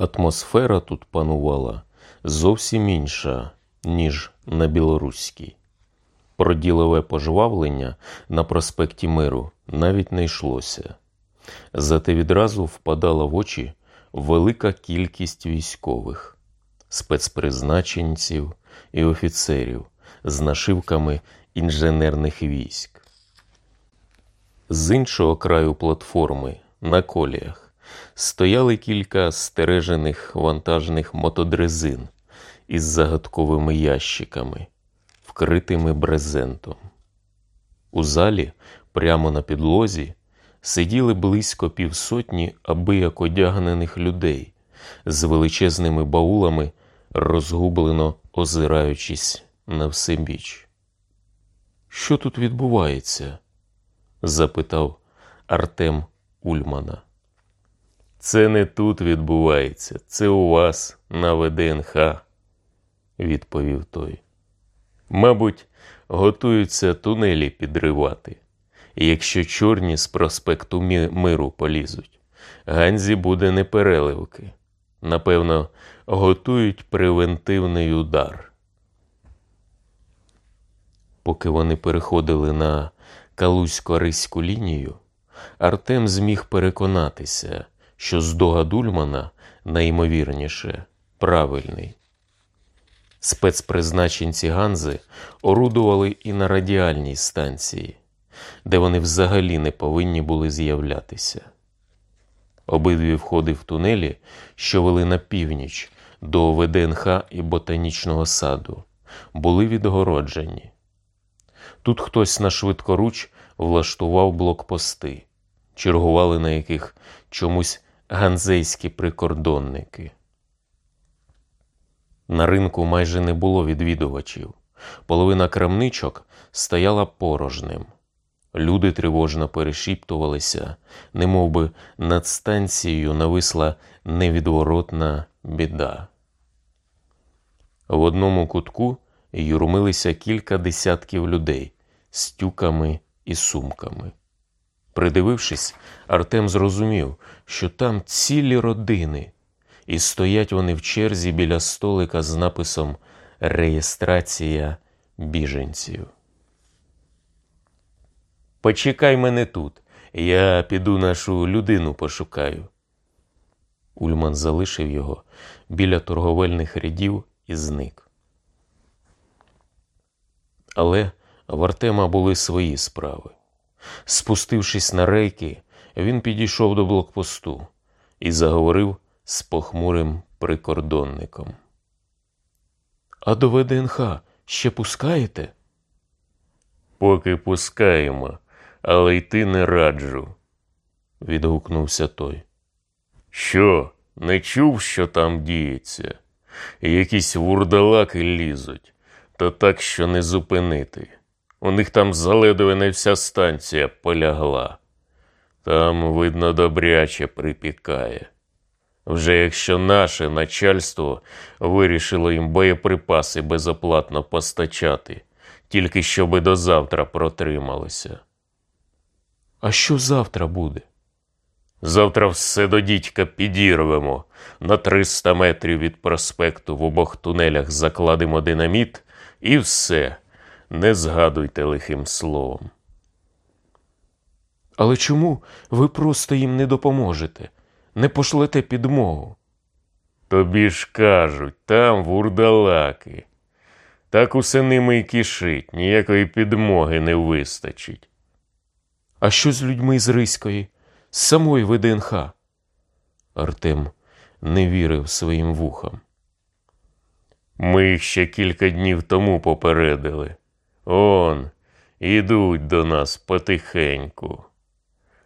Атмосфера тут панувала зовсім інша, ніж на білоруській. Про ділове пожвавлення на проспекті Миру навіть не йшлося. Зате відразу впадала в очі велика кількість військових, спецпризначенців і офіцерів з нашивками інженерних військ. З іншого краю платформи на коліях стояли кілька стережених вантажних мотодрезин із загадковими ящиками, вкритими брезентом. У залі, прямо на підлозі, сиділи близько півсотні абияк одягнених людей з величезними баулами, розгублено озираючись на всебіч. Що тут відбувається? запитав Артем Ульмана. Це не тут відбувається, це у вас на ВДНХ, відповів той. Мабуть, готуються тунелі підривати. Якщо чорні з проспекту миру полізуть, Ганзі буде непереливки. Напевно, готують превентивний удар. Поки вони переходили на Калузько-Риську лінію, Артем зміг переконатися, що здогад Ульмана найімовірніше правильний. Спецпризначенці Ганзи орудували і на радіальній станції, де вони взагалі не повинні були з'являтися. Обидві входи в тунелі, що вели на північ до ВДНХ і ботанічного саду, були відгороджені. Тут хтось на швидкоруч влаштував блокпости, чергували на яких чомусь ганзейські прикордонники. На ринку майже не було відвідувачів. Половина крамничок стояла порожним. Люди тривожно перешіптувалися, немов би над станцією нависла невідворотна біда. В одному кутку юрмилися кілька десятків людей з тюками і сумками. Придивившись, Артем зрозумів, що там цілі родини, і стоять вони в черзі біля столика з написом Реєстрація біженців. Почекай мене тут, я піду нашу людину пошукаю. Ульман залишив його біля торговельних рядів і зник. Але в Артема були свої справи. Спустившись на рейки, він підійшов до блокпосту і заговорив з похмурим прикордонником. А до ВДНХ ще пускаєте? Поки пускаємо, але йти не раджу, відгукнувся той. Що, не чув, що там діється? Якісь вурдалаки лізуть, то так, що не зупинити. У них там заледве не вся станція полягла. Там, видно, добряче припікає. Вже якщо наше начальство вирішило їм боєприпаси безоплатно постачати, тільки щоби до завтра протрималося. А що завтра буде? Завтра все до дідька підірвемо. На 300 метрів від проспекту в обох тунелях закладемо динаміт і все. Не згадуйте лихим словом. Але чому ви просто їм не допоможете, не пошлете підмогу? Тобі ж кажуть, там вурдалаки. Так усе ними й кишить, ніякої підмоги не вистачить. А що з людьми з Риської, з самої ВДНХ? Артем не вірив своїм вухам. Ми їх ще кілька днів тому попередили. Он, ідуть до нас потихеньку.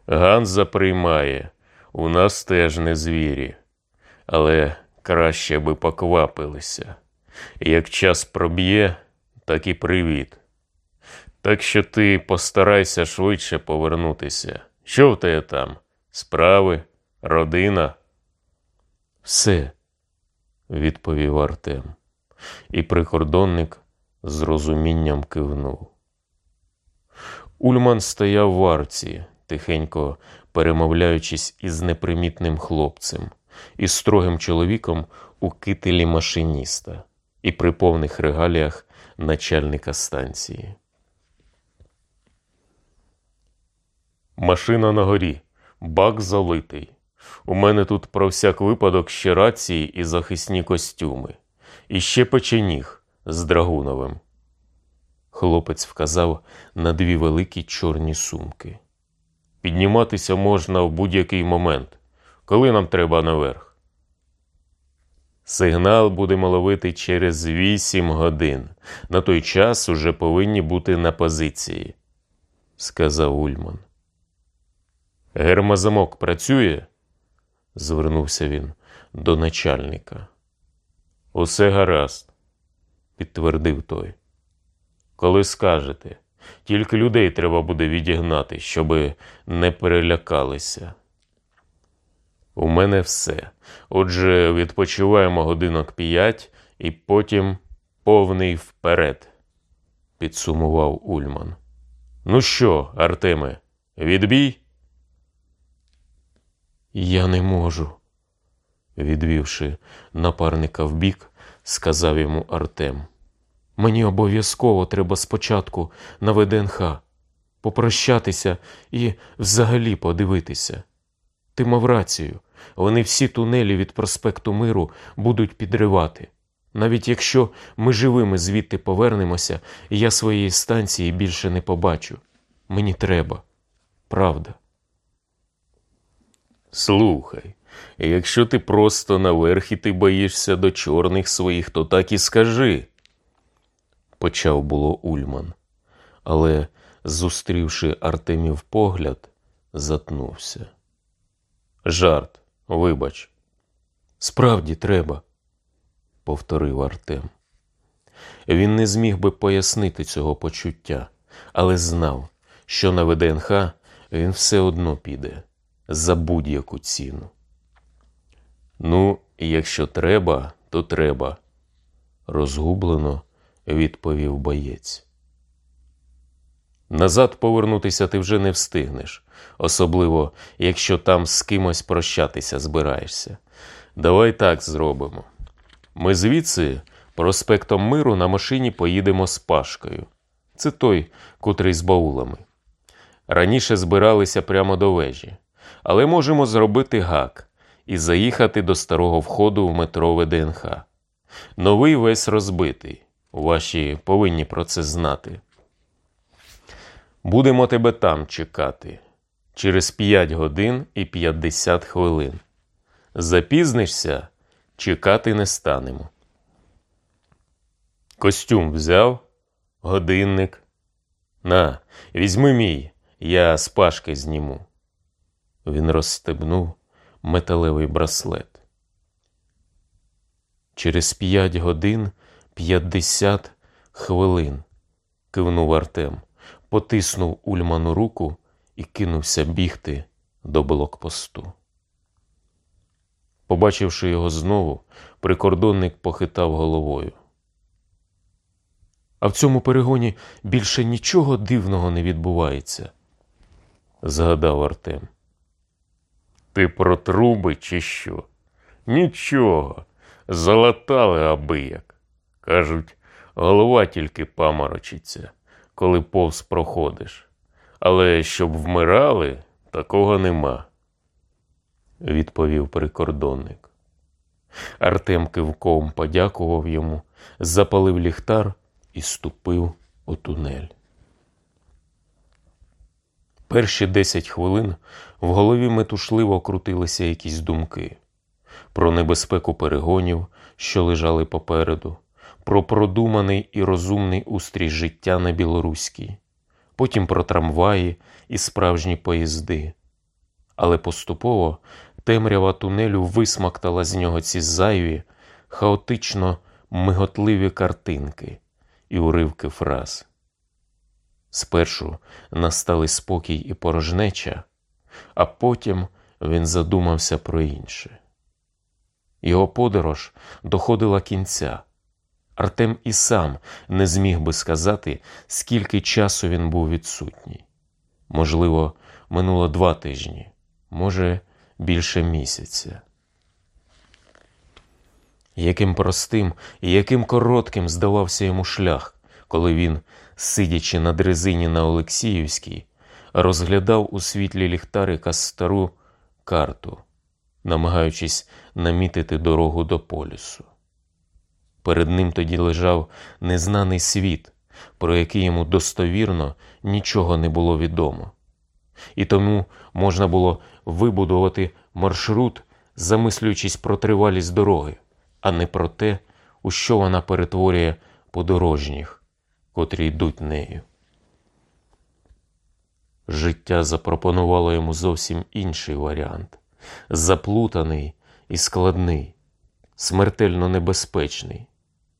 Ганза приймає, у нас теж не звірі, але краще би поквапилися. Як час проб'є, так і привіт. Так що ти постарайся швидше повернутися. Що в тебе там? Справи, родина? Все, відповів Артем, і прикордонник з розумінням кивнув. Ульман стояв в арці, тихенько перемовляючись із непримітним хлопцем, із строгим чоловіком у кителі машиніста і при повних регаліях начальника станції. Машина на горі, бак залитий. У мене тут про всяк випадок ще рації і захисні костюми, і ще печеніг з драгуновим. Хлопець вказав на дві великі чорні сумки. Підніматися можна в будь-який момент, коли нам треба наверх. Сигнал будемо ловити через вісім годин. На той час уже повинні бути на позиції, сказав Ульман. Гермозамок працює? звернувся він до начальника. Усе гаразд, підтвердив той. Коли скажете, тільки людей треба буде відігнати, щоби не перелякалися. У мене все. Отже, відпочиваємо годинок п'ять і потім повний вперед, підсумував Ульман. Ну що, Артеме, відбій? Я не можу, відвівши напарника вбік, сказав йому Артем. Мені обов'язково треба спочатку на ВДНХ попрощатися і взагалі подивитися. Ти мав рацію, вони всі тунелі від проспекту Миру будуть підривати. Навіть якщо ми живими звідти повернемося, я своєї станції більше не побачу. Мені треба. Правда. Слухай, якщо ти просто наверх і ти боїшся до чорних своїх, то так і скажи. Почав було Ульман, але, зустрівши Артемів погляд, затнувся. Жарт, вибач. Справді треба, повторив Артем. Він не зміг би пояснити цього почуття, але знав, що на ВДНХ він все одно піде за будь-яку ціну. Ну, якщо треба, то треба, розгублено відповів боєць. Назад повернутися ти вже не встигнеш, особливо, якщо там з кимось прощатися збираєшся. Давай так зробимо. Ми звідси проспектом Миру на машині поїдемо з Пашкою. Це той, котрий з баулами. Раніше збиралися прямо до вежі, але можемо зробити гак і заїхати до старого входу в метро ВДНХ. Новий весь розбитий. Ваші повинні про це знати. Будемо тебе там чекати через 5 годин і 50 хвилин. Запізнишся, чекати не станемо. Костюм взяв, годинник. На, візьми мій, я з пашки зніму. Він розстебнув металевий браслет. Через п'ять годин п'ятдесят хвилин, кивнув Артем, потиснув Ульману руку і кинувся бігти до блокпосту. Побачивши його знову, прикордонник похитав головою. А в цьому перегоні більше нічого дивного не відбувається, згадав Артем. Ти про труби, чи що? Нічого. Залатали аби як. Кажуть, голова тільки паморочиться, коли повз проходиш. Але щоб вмирали, такого нема, відповів прикордонник. Артем кивком подякував йому, запалив ліхтар і ступив у тунель. Перші десять хвилин в голові метушливо крутилися якісь думки про небезпеку перегонів, що лежали попереду, про продуманий і розумний устрій життя на білоруській, потім про трамваї і справжні поїзди. Але поступово темрява тунелю висмактала з нього ці зайві, хаотично миготливі картинки і уривки фраз. Спершу настали спокій і порожнеча, а потім він задумався про інше. Його подорож доходила кінця. Артем і сам не зміг би сказати, скільки часу він був відсутній. Можливо, минуло два тижні, може, більше місяця. Яким простим і яким коротким здавався йому шлях, коли він, сидячи на дрезині на Олексіївській, розглядав у світлі ліхтарика стару карту, намагаючись намітити дорогу до полюсу. Перед ним тоді лежав незнаний світ, про який йому достовірно нічого не було відомо, і тому можна було вибудувати маршрут, замислюючись про тривалість дороги, а не про те, у що вона перетворює подорожніх, котрі йдуть нею. Життя запропонувало йому зовсім інший варіант, заплутаний і складний, смертельно небезпечний,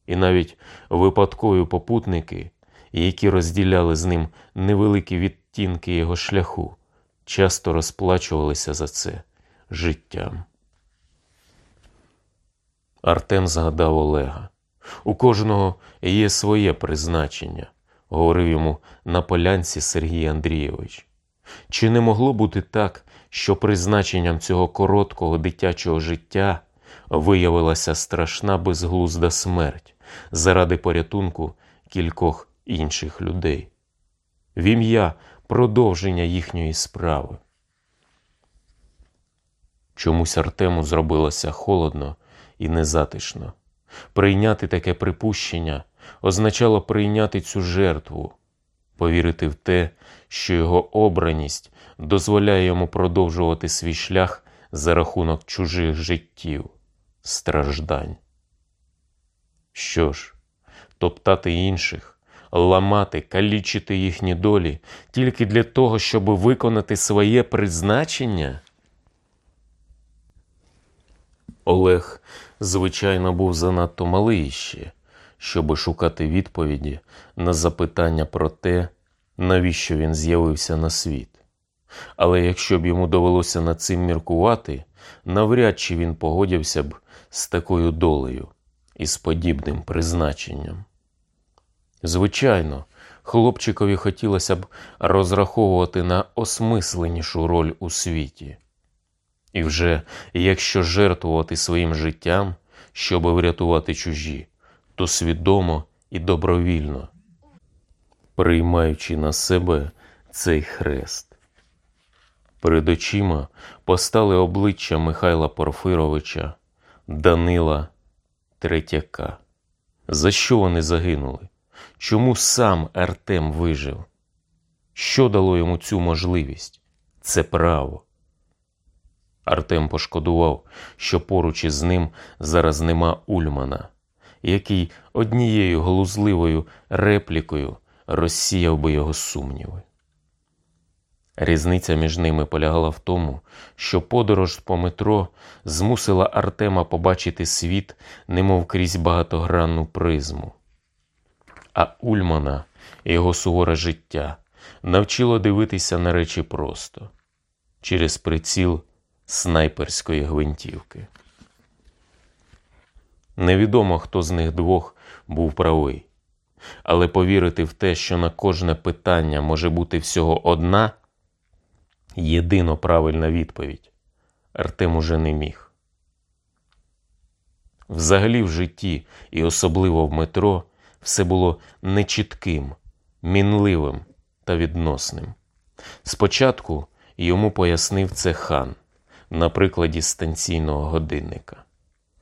і навіть випадкові попутники, які розділяли з ним невеликі відтінки його шляху, часто розплачувалися за це життям. Артем згадав Олега. У кожного є своє призначення, говорив йому на полянці Сергій Андрійович. Чи не могло бути так, що призначенням цього короткого дитячого життя виявилася страшна безглузда смерть заради порятунку кількох інших людей? В ім'я продовження їхньої справи. Чомусь Артему зробилося холодно і незатишно. Прийняти таке припущення означало прийняти цю жертву, повірити в те, що його обраність дозволяє йому продовжувати свій шлях за рахунок чужих життів, страждань. Що ж, топтати інших, ламати, калічити їхні долі тільки для того, щоб виконати своє призначення? Олег, звичайно, був занадто малий ще, щоби шукати відповіді на запитання про те, навіщо він з'явився на світ. Але якщо б йому довелося над цим міркувати, навряд чи він погодився б з такою долею і з подібним призначенням. Звичайно, хлопчикові хотілося б розраховувати на осмисленішу роль у світі. І вже якщо жертвувати своїм життям, щоби врятувати чужі, то свідомо і добровільно, приймаючи на себе цей хрест. Перед очима постали обличчя Михайла Порфировича, Данила Третяка. За що вони загинули? Чому сам Артем вижив? Що дало йому цю можливість? Це право. Артем пошкодував, що поруч із ним зараз нема Ульмана, який однією глузливою реплікою розсіяв би його сумніви. Різниця між ними полягала в тому, що подорож по метро змусила Артема побачити світ, немов крізь багатогранну призму. А Ульмана і його суворе життя навчило дивитися на речі просто через приціл снайперської гвинтівки. Невідомо, хто з них двох був правий, але повірити в те, що на кожне питання може бути всього одна єдино правильна відповідь, Артем уже не міг. Взагалі в житті, і особливо в метро, все було нечітким, мінливим та відносним. Спочатку йому пояснив це хан на прикладі станційного годинника.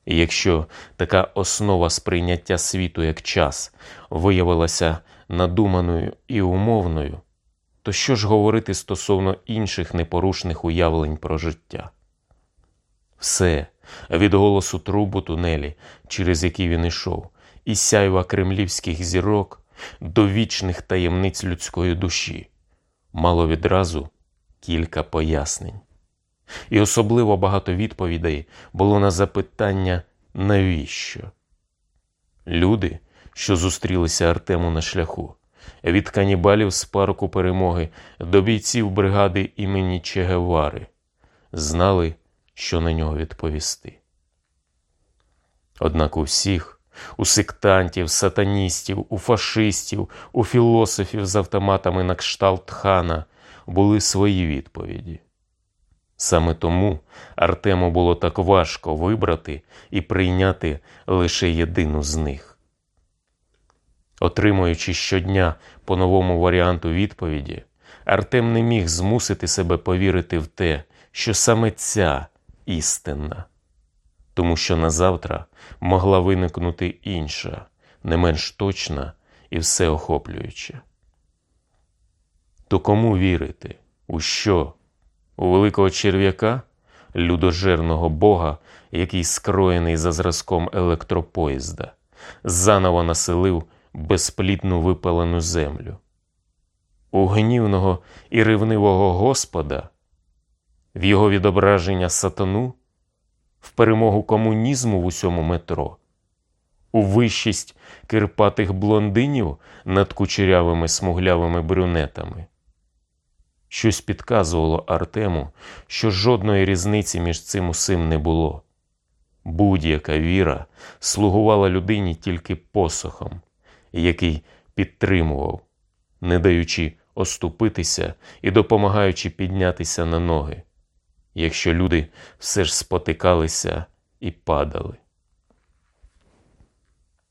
І якщо така основа сприйняття світу як час виявилася надуманою і умовною, то що ж говорити стосовно інших непорушних уявлень про життя? Все від голосу трубу тунелі, через який він ішов, і сяйва кремлівських зірок до вічних таємниць людської душі, мало відразу кілька пояснень. І особливо багато відповідей було на запитання навіщо? Люди, що зустрілися Артему на шляху, від канібалів з парку перемоги до бійців бригади імені Чегевари, знали, що на нього відповісти. Однак у всіх, у сектантів, сатаністів, у фашистів, у філософів з автоматами на кшталт хана були свої відповіді. Саме тому Артему було так важко вибрати і прийняти лише єдину з них. Отримуючи щодня по новому варіанту відповіді, Артем не міг змусити себе повірити в те, що саме ця істинна, тому що на завтра могла виникнути інша, не менш точна і всеохоплююча. То кому вірити? У що? У великого черв'яка, людожерного бога, який скроєний за зразком електропоїзда, заново населив безплітну випалену землю. У гнівного і ревнивого Господа, в його відображення сатану, в перемогу комунізму в усьому метро, у вищість кирпатих блондинів над кучерявими смуглявими брюнетами. Щось підказувало Артему, що жодної різниці між цим усім не було. Будь-яка віра слугувала людині тільки посохом, який підтримував, не даючи оступитися і допомагаючи піднятися на ноги, якщо люди все ж спотикалися і падали.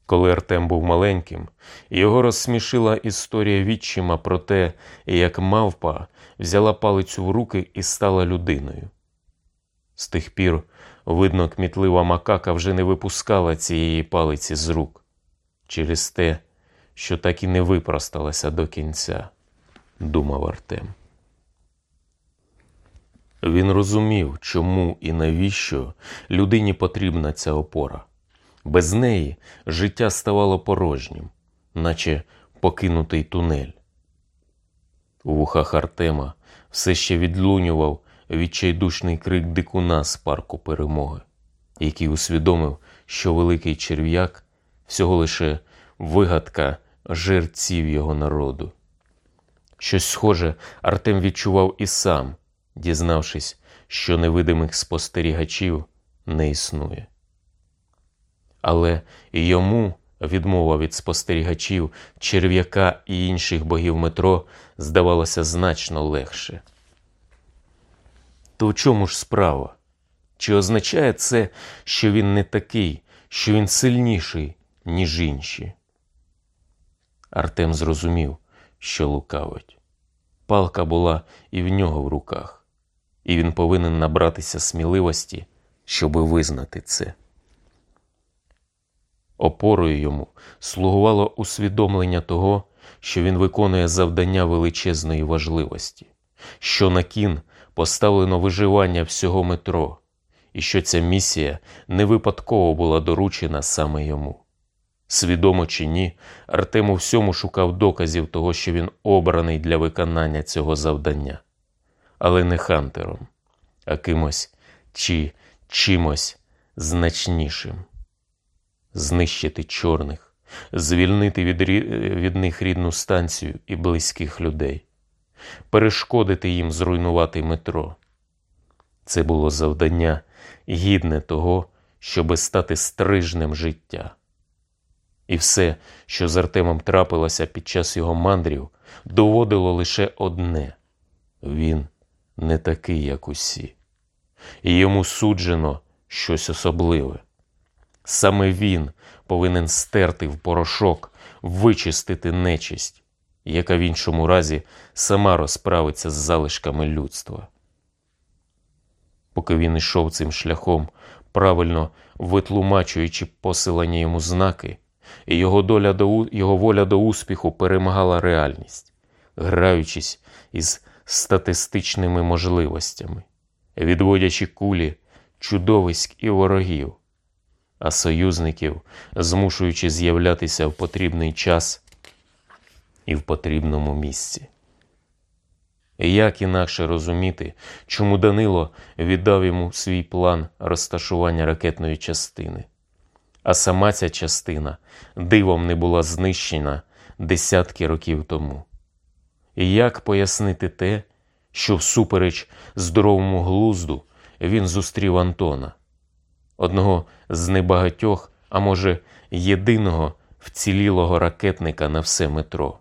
Коли Артем був маленьким, його розсмішила історія відчима про те, як мавпа взяла палицю в руки і стала людиною. З тих пір, видно, кмітлива макака вже не випускала цієї палиці з рук через те, що так і не випросталася до кінця, думав Артем. Він розумів, чому і навіщо людині потрібна ця опора. Без неї життя ставало порожнім, наче покинутий тунель. У вухах Артема все ще відлунював відчайдушний крик дикуна з парку перемоги, який усвідомив, що великий черв'як всього лише вигадка жерців його народу. Щось схоже Артем відчував і сам, дізнавшись, що невидимих спостерігачів не існує. Але йому відмова від спостерігачів, черв'яка і інших богів метро здавалося значно легше. То в чому ж справа? Чи означає це, що він не такий, що він сильніший, ніж інші? Артем зрозумів, що лукавить. Палка була і в нього в руках, і він повинен набратися сміливості, щоби визнати це. Опорою йому слугувало усвідомлення того, що він виконує завдання величезної важливості, що на кін поставлено виживання всього метро, і що ця місія не випадково була доручена саме йому. Свідомо чи ні, Артем у всьому шукав доказів того, що він обраний для виконання цього завдання, але не хантером, а кимось чи чимось значнішим знищити чорних, звільнити від, від них рідну станцію і близьких людей, перешкодити їм зруйнувати метро. Це було завдання гідне того, щоби стати стрижнем життя. І все, що з Артемом трапилося під час його мандрів, доводило лише одне він не такий, як усі, і йому суджено щось особливе. Саме він повинен стерти в порошок, вичистити нечисть, яка в іншому разі сама розправиться з залишками людства. Поки він йшов цим шляхом, правильно витлумачуючи посилання йому знаки, і його, доля до, його воля до успіху перемагала реальність, граючись із статистичними можливостями, відводячи кулі чудовиськ і ворогів а союзників, змушуючи з'являтися в потрібний час і в потрібному місці. Як інакше розуміти, чому Данило віддав йому свій план розташування ракетної частини, а сама ця частина дивом не була знищена десятки років тому? І як пояснити те, що всупереч здоровому глузду він зустрів Антона? одного з небагатьох, а може, єдиного вцілілого ракетника на все метро.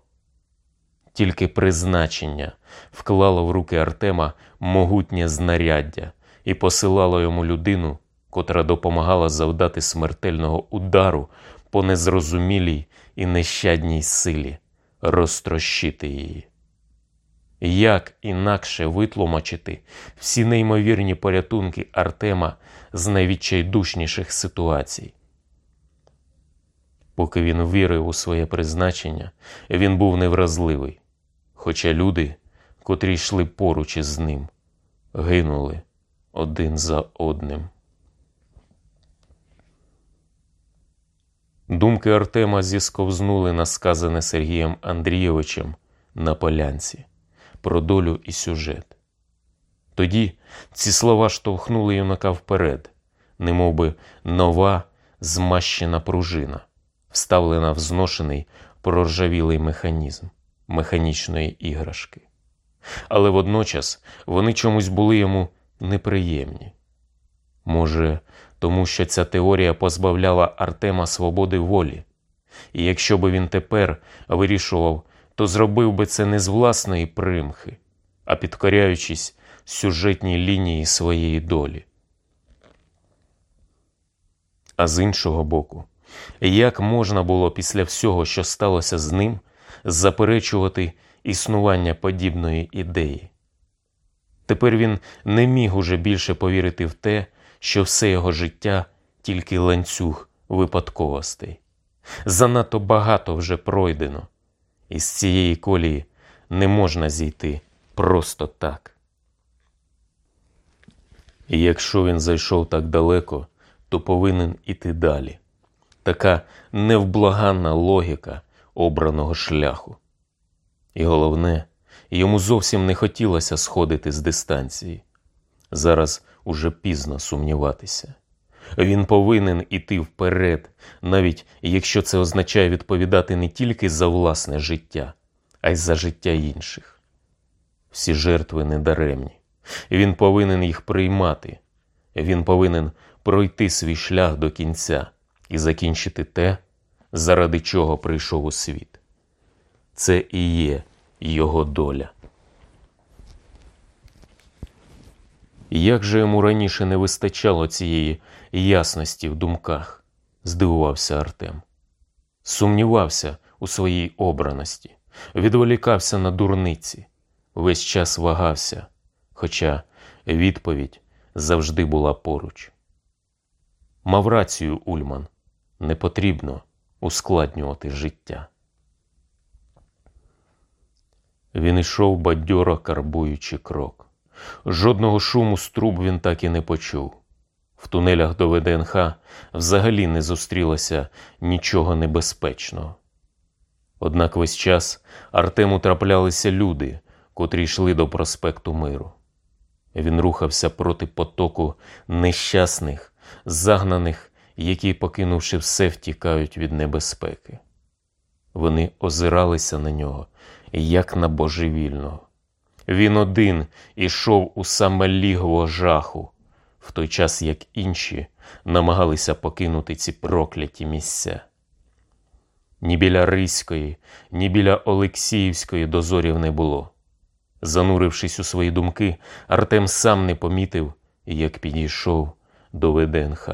Тільки призначення вклало в руки Артема могутнє знаряддя і посилало йому людину, котра допомагала завдати смертельного удару по незрозумілій і нещадній силі, розтрощити її. Як інакше витлумачити всі неймовірні порятунки Артема з найвідчайдушніших ситуацій? Поки він вірив у своє призначення, він був невразливий, хоча люди, котрі йшли поруч із ним, гинули один за одним. Думки Артема зісковзнули на сказане Сергієм Андрійовичем на полянці про долю і сюжет. Тоді ці слова штовхнули юнака вперед, немовби нова змащена пружина, вставлена в зношений проржавілий механізм механічної іграшки. Але водночас вони чомусь були йому неприємні. Може, тому що ця теорія позбавляла Артема свободи волі, і якщо би він тепер вирішував, то зробив би це не з власної примхи, а підкоряючись сюжетній лінії своєї долі. А з іншого боку, як можна було після всього, що сталося з ним, заперечувати існування подібної ідеї? Тепер він не міг уже більше повірити в те, що все його життя тільки ланцюг випадковостей. Занадто багато вже пройдено, і з цієї колії не можна зійти просто так. І якщо він зайшов так далеко, то повинен іти далі. Така невблаганна логіка обраного шляху. І головне, йому зовсім не хотілося сходити з дистанції. Зараз уже пізно сумніватися. Він повинен іти вперед, навіть якщо це означає відповідати не тільки за власне життя, а й за життя інших. Всі жертви недаремні. Він повинен їх приймати. Він повинен пройти свій шлях до кінця і закінчити те, заради чого прийшов у світ. Це і є його доля. Як же йому раніше не вистачало цієї ясності в думках, здивувався Артем. Сумнівався у своїй обраності, відволікався на дурниці, весь час вагався, хоча відповідь завжди була поруч. Мав рацію Ульман не потрібно ускладнювати життя. Він йшов бадьоро карбуючи крок. Жодного шуму з труб він так і не почув. В тунелях до ВДНХ взагалі не зустрілося нічого небезпечного. Однак весь час Артему траплялися люди, котрі йшли до проспекту Миру. Він рухався проти потоку нещасних, загнаних, які, покинувши все, втікають від небезпеки. Вони озиралися на нього, як на божевільного. Він один ішов у саме лігво жаху, в той час як інші намагалися покинути ці прокляті місця. Ні біля Риської, ні біля Олексіївської дозорів не було. Занурившись у свої думки, Артем сам не помітив, як підійшов до ВДНХ,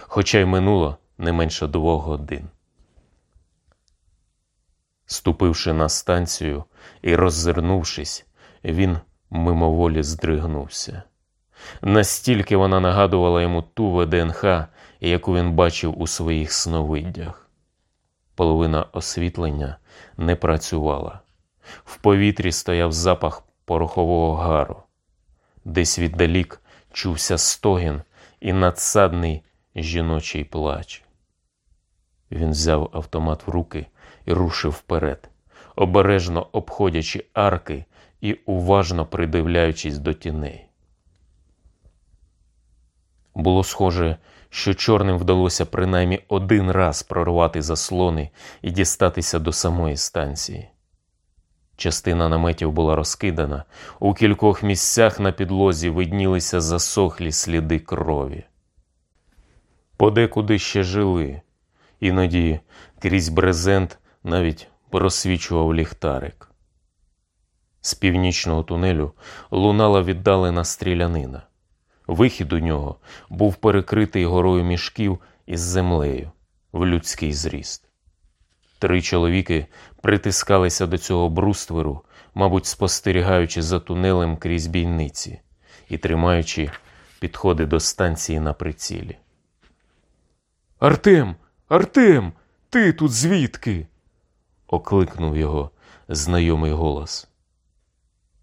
хоча й минуло не менше двох годин. Ступивши на станцію і роззирнувшись, він мимоволі здригнувся. Настільки вона нагадувала йому ту ВДНХ, яку він бачив у своїх сновиддях. Половина освітлення не працювала. В повітрі стояв запах порохового гару, десь віддалік чувся стогін і надсадний жіночий плач. Він взяв автомат в руки і рушив вперед, обережно обходячи арки і уважно придивляючись до тіней. Було схоже, що чорним вдалося принаймні один раз прорвати заслони і дістатися до самої станції. Частина наметів була розкидана, у кількох місцях на підлозі виднілися засохлі сліди крові. Подекуди ще жили, іноді крізь брезент навіть просвічував ліхтарик. З північного тунелю лунала віддалена стрілянина. Вихід у нього був перекритий горою мішків із землею в людський зріст. Три чоловіки притискалися до цього брустверу, мабуть, спостерігаючи за тунелем крізь бійниці і тримаючи підходи до станції на прицілі. Артем, Артем, ти тут звідки? окликнув його знайомий голос.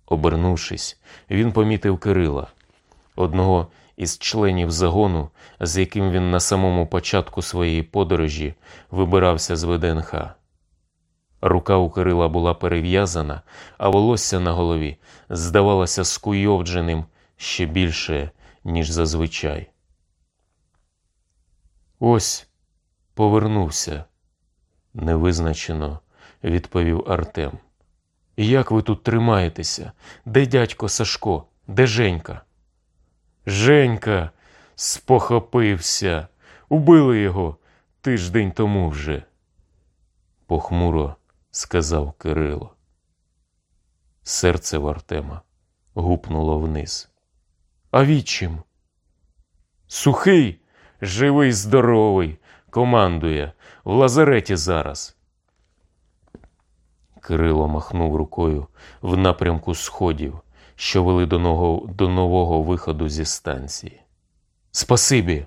Обернувшись, він помітив Кирила, одного із членів загону, з яким він на самому початку своєї подорожі вибирався з ВДНХ. Рука у Кирила була перев'язана, а волосся на голові здавалося скуйовдженим ще більше, ніж зазвичай. Ось повернувся, невизначено відповів Артем. Як ви тут тримаєтеся? Де дядько Сашко? Де Женька? Женька спохопився. Убили його тиждень тому вже. Похмуро сказав Кирило. Серце в Артема гупнуло вниз. А відчим? Сухий, живий, здоровий, командує в лазареті зараз. Кирило махнув рукою в напрямку сходів, що вели до нового, до нового виходу зі станції. Спасибі.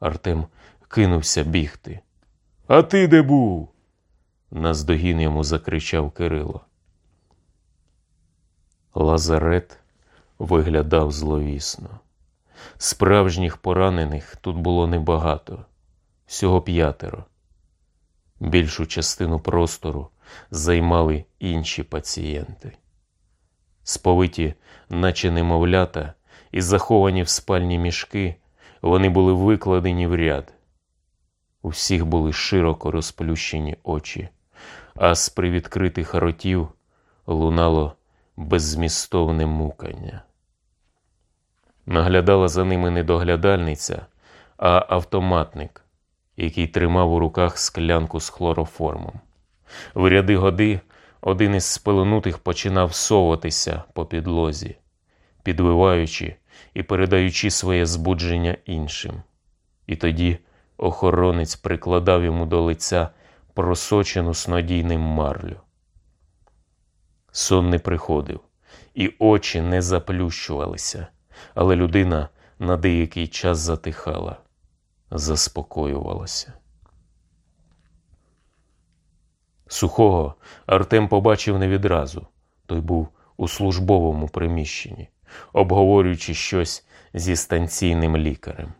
Артем кинувся бігти. А ти де був? наздогін йому закричав Кирило. Лазарет виглядав зловісно. Справжніх поранених тут було небагато, всього п'ятеро. Більшу частину простору займали інші пацієнти. Сповиті, наче немовлята, і заховані в спальні мішки, вони були викладені в ряд. У всіх були широко розплющені очі, а з привідкритих ротів лунало беззмістовне мукання. Наглядала за ними не доглядальниця, а автоматник, який тримав у руках склянку з хлороформом. В ряди годи один із спеленутих починав соватися по підлозі, підвиваючи і передаючи своє збудження іншим. І тоді охоронець прикладав йому до лиця просочену снодійним марлю. Сон не приходив, і очі не заплющувалися, але людина на деякий час затихала, заспокоювалася. Сухого Артем побачив не відразу. Той був у службовому приміщенні, обговорюючи щось зі станційним лікарем.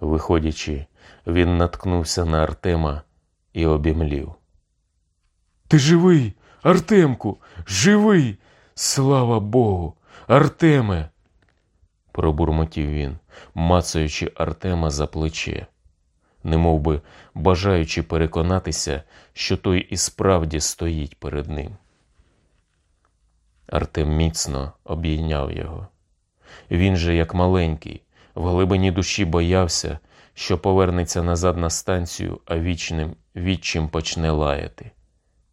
Виходячи, він наткнувся на Артема і обімлів. Ти живий, Артемку, живий! Слава Богу, Артеме! пробурмотів він, мацаючи Артема за плече немов би бажаючи переконатися, що той і справді стоїть перед ним. Артем міцно обійняв його. Він же, як маленький, в глибині душі боявся, що повернеться назад на станцію, а вічним відчим почне лаяти.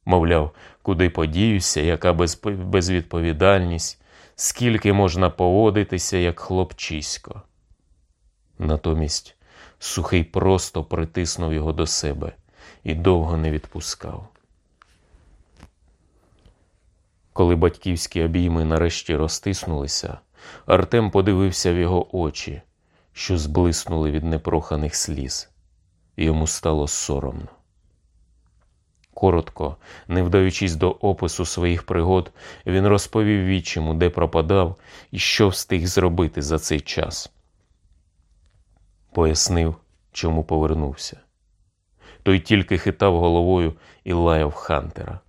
Мовляв, куди подіюся, яка безвідповідальність, скільки можна поводитися, як хлопчисько. Натомість Сухий просто притиснув його до себе і довго не відпускав. Коли батьківські обійми нарешті розтиснулися, Артем подивився в його очі, що зблиснули від непроханих сліз, йому стало соромно. Коротко, не вдаючись до опису своїх пригод, він розповів відчиму, де пропадав і що встиг зробити за цей час пояснив, чому повернувся. Той тільки хитав головою і лаяв Хантера.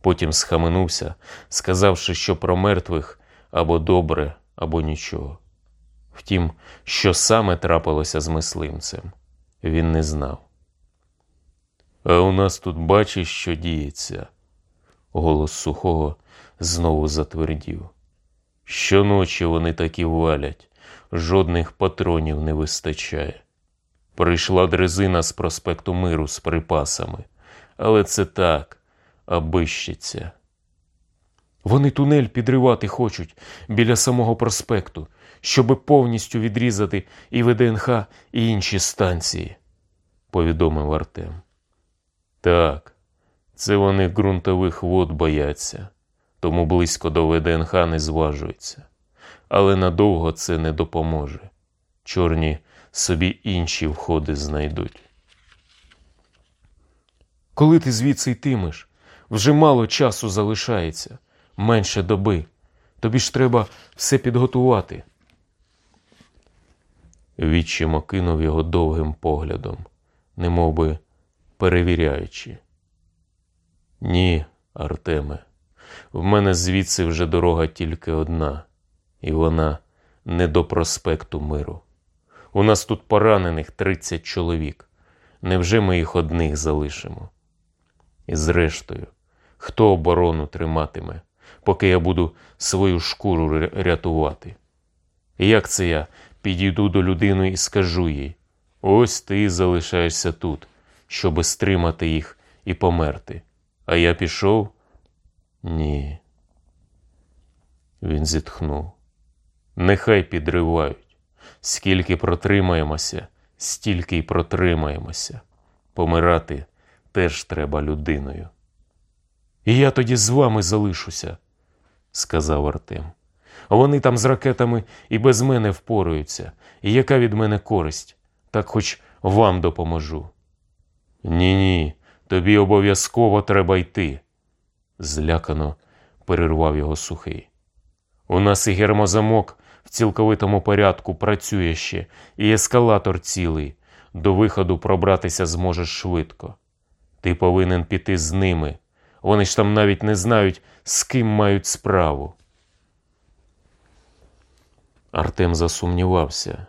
Потім схаменувся, сказавши, що про мертвих або добре, або нічого. Втім, що саме трапилося з мисливцем, він не знав. А у нас тут бачиш, що діється. Голос сухого знову затвердів. Щоночі вони такі валять, жодних патронів не вистачає. Прийшла дрезина з проспекту Миру з припасами, але це так, абищиться. Вони тунель підривати хочуть біля самого проспекту, щоби повністю відрізати і ВДНХ, і інші станції, повідомив Артем. Так, це вони ґрунтових вод бояться, тому близько до ВДНХ не зважуються. Але надовго це не допоможе. Чорні собі інші входи знайдуть. Коли ти звідси йтимеш, вже мало часу залишається, менше доби. Тобі ж треба все підготувати. Відчим окинув його довгим поглядом, немов би перевіряючи. Ні, Артеме, в мене звідси вже дорога тільки одна, і вона не до проспекту миру. У нас тут поранених 30 чоловік. Невже ми їх одних залишимо? І зрештою, хто оборону триматиме, поки я буду свою шкуру рятувати? І як це я підійду до людини і скажу їй: ось ти залишаєшся тут, щоби стримати їх і померти. А я пішов? Ні. Він зітхнув. Нехай підривають. Скільки протримаємося, стільки й протримаємося. Помирати теж треба людиною. І я тоді з вами залишуся, сказав Артем. Вони там з ракетами і без мене впораються. І яка від мене користь? Так хоч вам допоможу. Ні, ні, тобі обов'язково треба йти, злякано перервав його сухий. У нас і гермозамок в цілковитому порядку працює ще, і ескалатор цілий. До виходу пробратися зможеш швидко. Ти повинен піти з ними. Вони ж там навіть не знають, з ким мають справу. Артем засумнівався,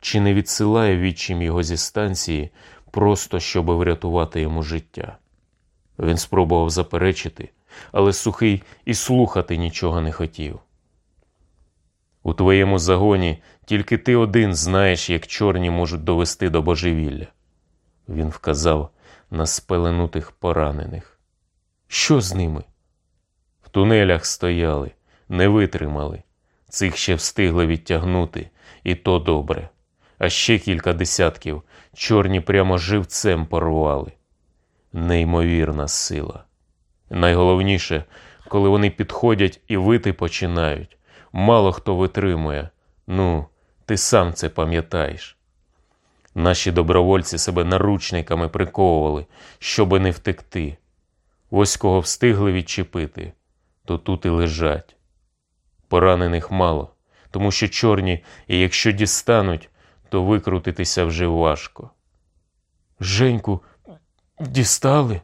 чи не відсилає відчим його зі станції просто щоб врятувати йому життя. Він спробував заперечити, але сухий і слухати нічого не хотів. У твоєму загоні тільки ти один знаєш, як чорні можуть довести до божевілля. Він вказав на спеленутих поранених. Що з ними? В тунелях стояли, не витримали. Цих ще встигли відтягнути, і то добре. А ще кілька десятків чорні прямо живцем порвали. Неймовірна сила. Найголовніше, коли вони підходять і вити починають, мало хто витримує. Ну, ти сам це пам'ятаєш. Наші добровольці себе наручниками приковували, щоби не втекти. Ось кого встигли відчепити, то тут і лежать. Поранених мало, тому що чорні, і якщо дістануть, то викрутитися вже важко. Женьку дістали?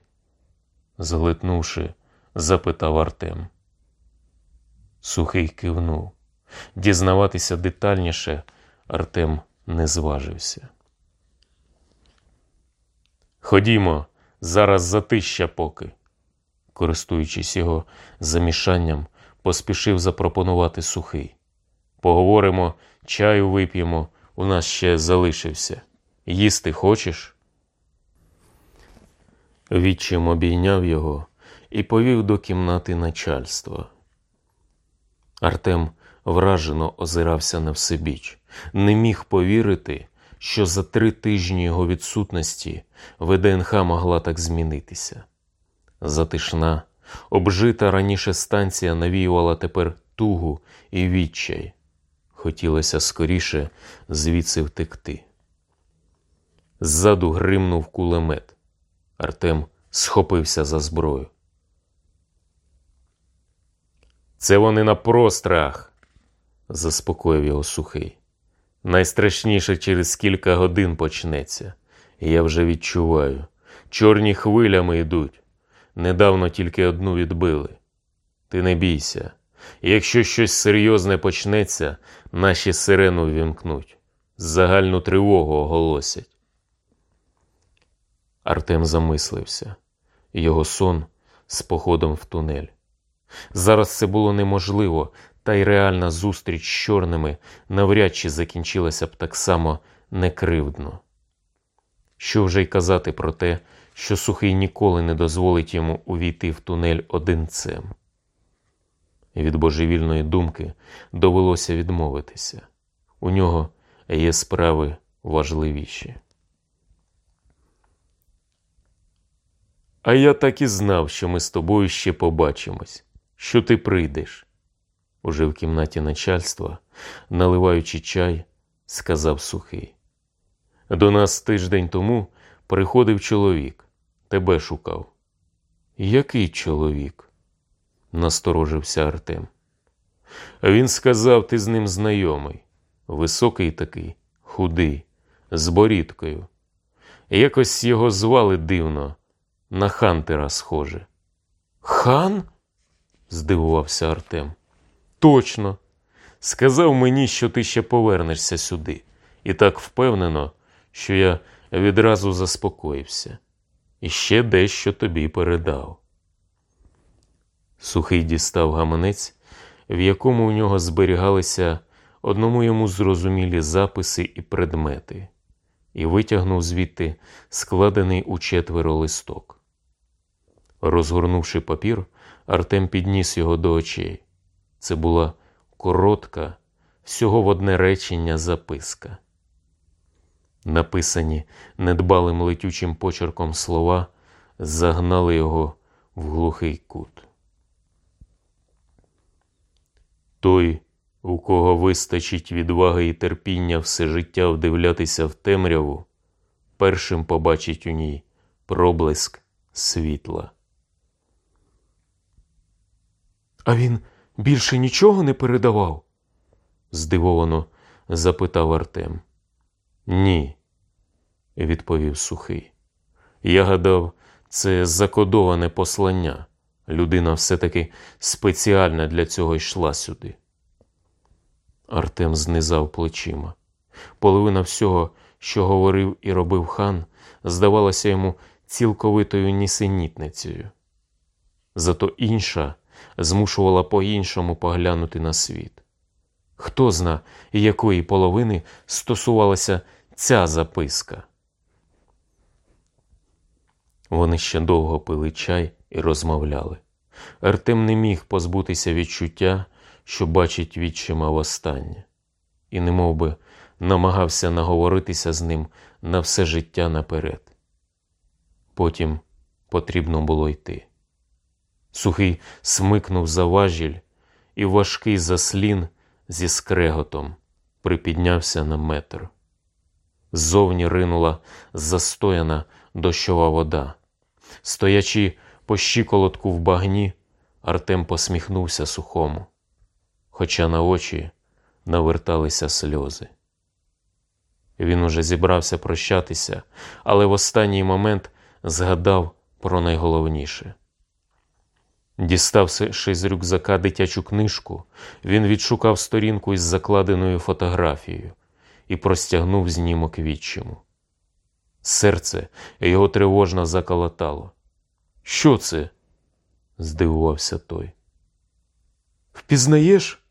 зглитнувши, запитав Артем. Сухий кивнув. Дізнаватися детальніше Артем не зважився. Ходімо, зараз затища поки. Користуючись його замішанням, поспішив запропонувати сухий. Поговоримо, чаю вип'ємо, у нас ще залишився. Їсти хочеш? Відчим обійняв його і повів до кімнати начальства. Артем вражено озирався на всебіч, не міг повірити, що за три тижні його відсутності ВДНХ могла так змінитися. Затишна, обжита раніше станція навіювала тепер тугу і відчай. Хотілося скоріше звідси втекти. Ззаду гримнув кулемет. Артем схопився за зброю. Це вони на прострах, заспокоїв його сухий. Найстрашніше через кілька годин почнеться. Я вже відчуваю. Чорні хвилями йдуть. Недавно тільки одну відбили. Ти не бійся. Якщо щось серйозне почнеться, наші сирену ввімкнуть. Загальну тривогу оголосять. Артем замислився. Його сон з походом в тунель. Зараз це було неможливо, та й реальна зустріч з чорними навряд чи закінчилася б так само некривдно. Що вже й казати про те, що сухий ніколи не дозволить йому увійти в тунель одинцем. Від божевільної думки довелося відмовитися. У нього є справи важливіші. А я так і знав, що ми з тобою ще побачимось, що ти прийдеш. Уже в кімнаті начальства, наливаючи чай, сказав сухий. До нас тиждень тому приходив чоловік, тебе шукав. Який чоловік? насторожився Артем. Він сказав, ти з ним знайомий, високий такий, худий, з борідкою. Якось його звали дивно, на Хантера схоже. Хан? Здивувався Артем. Точно. Сказав мені, що ти ще повернешся сюди, і так впевнено, що я відразу заспокоївся. І ще дещо тобі передав. Сухий дістав гаманець, в якому у нього зберігалися одному йому зрозумілі записи і предмети, і витягнув звідти складений у четверо листок. Розгорнувши папір, Артем підніс його до очей. Це була коротка, всього в одне речення записка. Написані недбалим летючим почерком слова загнали його в глухий кут. Той, у кого вистачить відваги і терпіння все життя вдивлятися в темряву, першим побачить у ній проблиск світла. А він більше нічого не передавав? здивовано запитав Артем. Ні, відповів сухий. Я гадав, це закодоване послання. Людина все-таки спеціально для цього йшла сюди. Артем знизав плечима. Половина всього, що говорив і робив хан, здавалася йому цілковитою нісенітницею. Зато інша змушувала по-іншому поглянути на світ. Хто зна, якої половини стосувалася ця записка? Вони ще довго пили чай і розмовляли. Артем не міг позбутися відчуття, що бачить відчима востаннє, і немов би намагався наговоритися з ним на все життя наперед. Потім потрібно було йти. Сухий смикнув за важіль, і важкий заслін зі скреготом припіднявся на метр. Ззовні ринула застояна дощова вода. Стоячи по щиколотку в багні, Артем посміхнувся сухому, хоча на очі наверталися сльози. Він уже зібрався прощатися, але в останній момент згадав про найголовніше. Діставши з рюкзака дитячу книжку, він відшукав сторінку із закладеною фотографією і простягнув знімок відчиму. Серце його тривожно заколотало. Що це? здивувався той. Впізнаєш?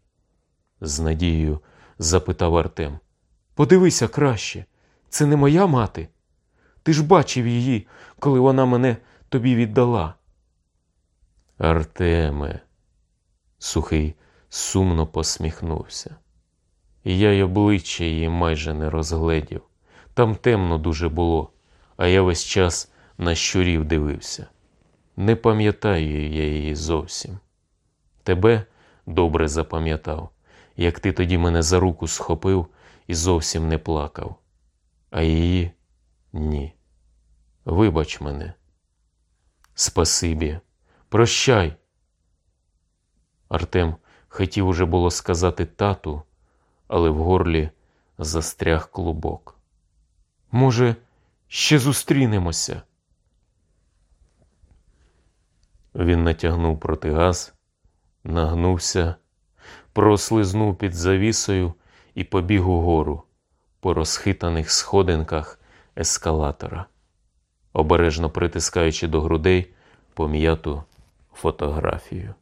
з надією запитав Артем. Подивися краще, це не моя мати. Ти ж бачив її, коли вона мене тобі віддала. Артеме, сухий сумно посміхнувся. Я й обличчя її майже не розгледів. Там темно дуже було, а я весь час на щурів дивився. Не пам'ятаю я її зовсім. Тебе добре запам'ятав, як ти тоді мене за руку схопив і зовсім не плакав, а її ні. Вибач мене. Спасибі. Прощай. Артем хотів уже було сказати тату, але в горлі застряг клубок. Може, ще зустрінемося. Він натягнув протигаз, нагнувся, прослизнув під завісою і побіг угору по розхитаних сходинках ескалатора, обережно притискаючи до грудей пом'яту фотографію.